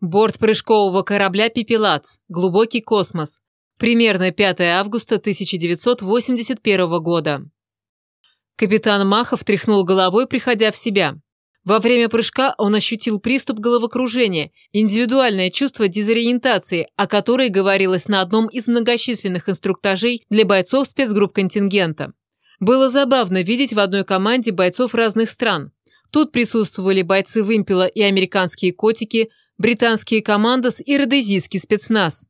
Борт прыжкового корабля «Пепелац», глубокий космос. Примерно 5 августа 1981 года. Капитан Махов тряхнул головой, приходя в себя. Во время прыжка он ощутил приступ головокружения, индивидуальное чувство дезориентации, о которой говорилось на одном из многочисленных инструктажей для бойцов спецгрупп контингента. Было забавно видеть в одной команде бойцов разных стран. Тут присутствовали бойцы «Вымпела» и американские котики, британские командос и родезийский спецназ.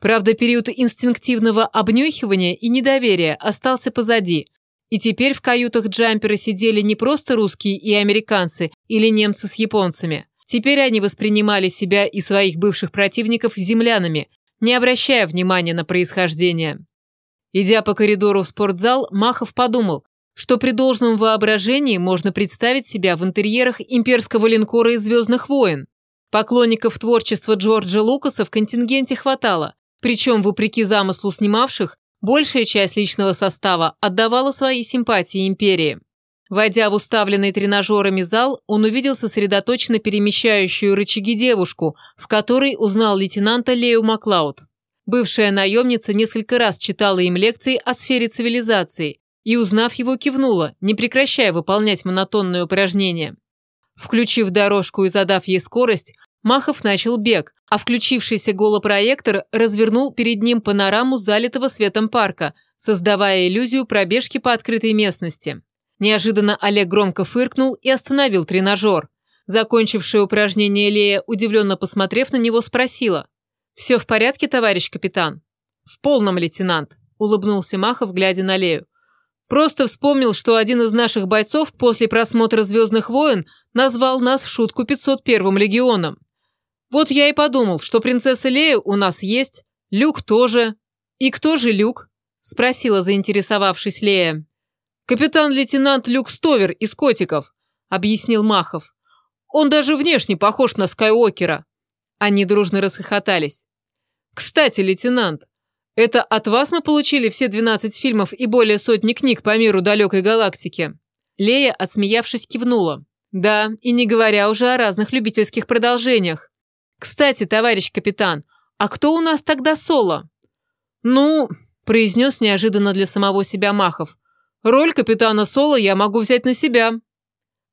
Правда, период инстинктивного обнюхивания и недоверия остался позади, и теперь в каютах джампера сидели не просто русские и американцы или немцы с японцами. Теперь они воспринимали себя и своих бывших противников землянами, не обращая внимания на происхождение. Идя по коридору в спортзал, Махов подумал, что при должном воображении можно представить себя в интерьерах имперского линкора из «Звездных войн». Поклонников творчества Джорджа Лукаса в контингенте хватало, причем, вопреки замыслу снимавших, большая часть личного состава отдавала свои симпатии империи. Войдя в уставленный тренажерами зал, он увидел сосредоточенно перемещающую рычаги девушку, в которой узнал лейтенанта Лею Маклауд. Бывшая наемница несколько раз читала им лекции о сфере цивилизации и, узнав его, кивнула, не прекращая выполнять монотонные упражнения. Включив дорожку и задав ей скорость, Махов начал бег, а включившийся голопроектор развернул перед ним панораму залитого светом парка, создавая иллюзию пробежки по открытой местности. Неожиданно Олег громко фыркнул и остановил тренажер. Закончившая упражнение Лея, удивленно посмотрев на него, спросила. «Все в порядке, товарищ капитан?» «В полном, лейтенант», – улыбнулся Махов, глядя на Лею. «Просто вспомнил, что один из наших бойцов после просмотра «Звездных войн» назвал нас в шутку 501-м легионом. Вот я и подумал, что принцесса Лея у нас есть, Люк тоже. И кто же Люк? Спросила, заинтересовавшись Лея. Капитан-лейтенант Люк Стовер из «Котиков», объяснил Махов. Он даже внешне похож на Скайуокера. Они дружно расхохотались. Кстати, лейтенант, это от вас мы получили все 12 фильмов и более сотни книг по миру далекой галактики? Лея, отсмеявшись, кивнула. Да, и не говоря уже о разных любительских продолжениях. «Кстати, товарищ капитан, а кто у нас тогда соло?» «Ну», – произнес неожиданно для самого себя Махов, «роль капитана Соло я могу взять на себя».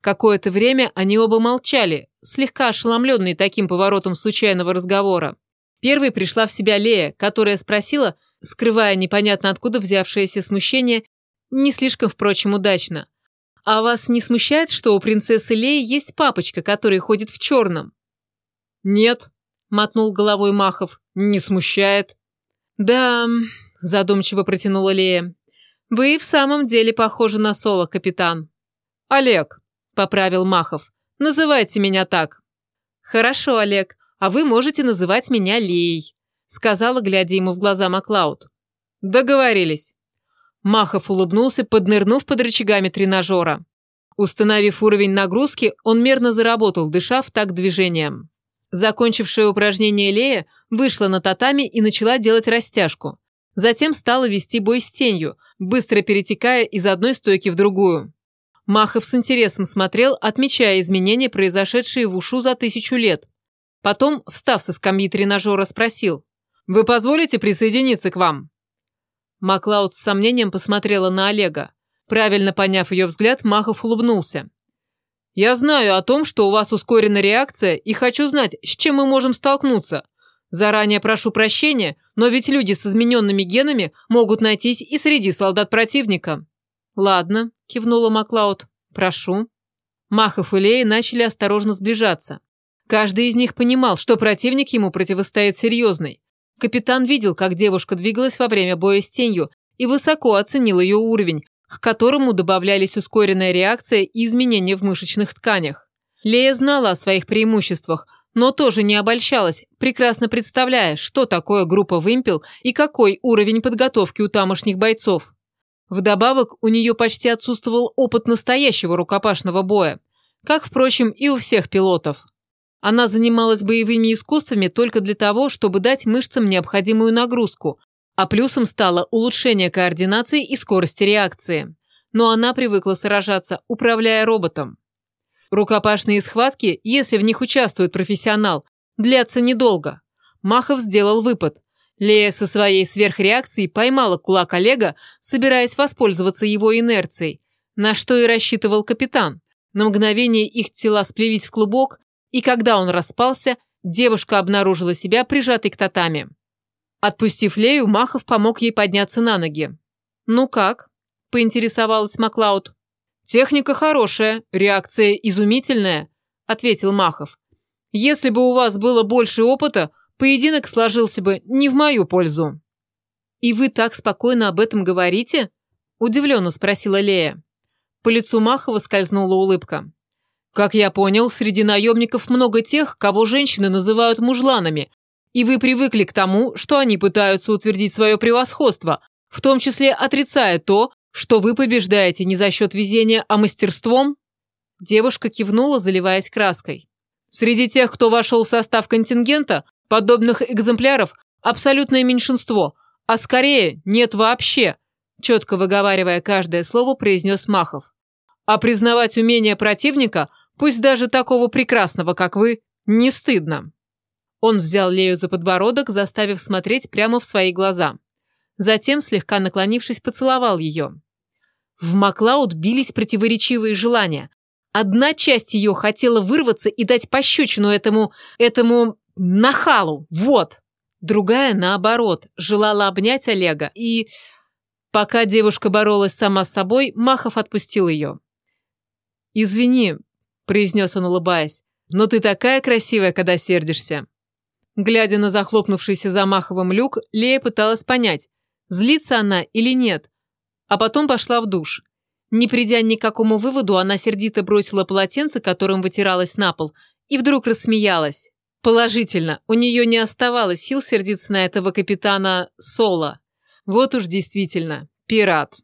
Какое-то время они оба молчали, слегка ошеломленные таким поворотом случайного разговора. Первой пришла в себя Лея, которая спросила, скрывая непонятно откуда взявшееся смущение, не слишком, впрочем, удачно. «А вас не смущает, что у принцессы Леи есть папочка, который ходит в черном?» «Нет», – мотнул головой Махов, – «не смущает». «Да», – задумчиво протянула Лея, – «вы в самом деле похожи на Соло, капитан». «Олег», – поправил Махов, – «называйте меня так». «Хорошо, Олег, а вы можете называть меня Леей», – сказала, глядя ему в глаза Маклауд. «Договорились». Махов улыбнулся, поднырнув под рычагами тренажера. Установив уровень нагрузки, он мерно заработал, дыша в такт движением. Закончившая упражнение Лея вышла на татами и начала делать растяжку. Затем стала вести бой с тенью, быстро перетекая из одной стойки в другую. Махов с интересом смотрел, отмечая изменения, произошедшие в ушу за тысячу лет. Потом, встав со скамьи тренажера, спросил. «Вы позволите присоединиться к вам?» Маклауд с сомнением посмотрела на Олега. Правильно поняв ее взгляд, Махов улыбнулся. Я знаю о том, что у вас ускорена реакция, и хочу знать, с чем мы можем столкнуться. Заранее прошу прощения, но ведь люди с измененными генами могут найтись и среди солдат противника». «Ладно», – кивнула Маклауд. «Прошу». Махов и Лея начали осторожно сближаться. Каждый из них понимал, что противник ему противостоит серьезный. Капитан видел, как девушка двигалась во время боя с тенью и высоко оценил ее уровень, к которому добавлялись ускоренная реакция и изменения в мышечных тканях. Лея знала о своих преимуществах, но тоже не обольщалась, прекрасно представляя, что такое группа «Вымпел» и какой уровень подготовки у тамошних бойцов. Вдобавок, у нее почти отсутствовал опыт настоящего рукопашного боя, как, впрочем, и у всех пилотов. Она занималась боевыми искусствами только для того, чтобы дать мышцам необходимую нагрузку, а плюсом стало улучшение координации и скорости реакции. Но она привыкла сражаться, управляя роботом. Рукопашные схватки, если в них участвует профессионал, длятся недолго. Махов сделал выпад. Лея со своей сверхреакцией поймала кулак Олега, собираясь воспользоваться его инерцией, на что и рассчитывал капитан. На мгновение их тела сплелись в клубок, и когда он распался, девушка обнаружила себя прижатой к татами. Отпустив Лею, Махов помог ей подняться на ноги. «Ну как?» – поинтересовалась Маклауд. «Техника хорошая, реакция изумительная», – ответил Махов. «Если бы у вас было больше опыта, поединок сложился бы не в мою пользу». «И вы так спокойно об этом говорите?» – удивленно спросила Лея. По лицу Махова скользнула улыбка. «Как я понял, среди наемников много тех, кого женщины называют мужланами, и вы привыкли к тому, что они пытаются утвердить свое превосходство, в том числе отрицая то, что вы побеждаете не за счет везения, а мастерством?» Девушка кивнула, заливаясь краской. «Среди тех, кто вошел в состав контингента, подобных экземпляров абсолютное меньшинство, а скорее нет вообще», четко выговаривая каждое слово, произнес Махов. «А признавать умение противника, пусть даже такого прекрасного, как вы, не стыдно». Он взял Лею за подбородок, заставив смотреть прямо в свои глаза. Затем, слегка наклонившись, поцеловал ее. В Маклауд бились противоречивые желания. Одна часть ее хотела вырваться и дать пощечину этому... этому... нахалу, вот. Другая, наоборот, желала обнять Олега и... Пока девушка боролась сама с собой, Махов отпустил ее. «Извини», – произнес он, улыбаясь, – «но ты такая красивая, когда сердишься». Глядя на захлопнувшийся за Маховым люк, Лея пыталась понять, злится она или нет, а потом пошла в душ. Не придя ни к какому выводу, она сердито бросила полотенце, которым вытиралась на пол, и вдруг рассмеялась. Положительно, у нее не оставалось сил сердиться на этого капитана Соло. Вот уж действительно, пират.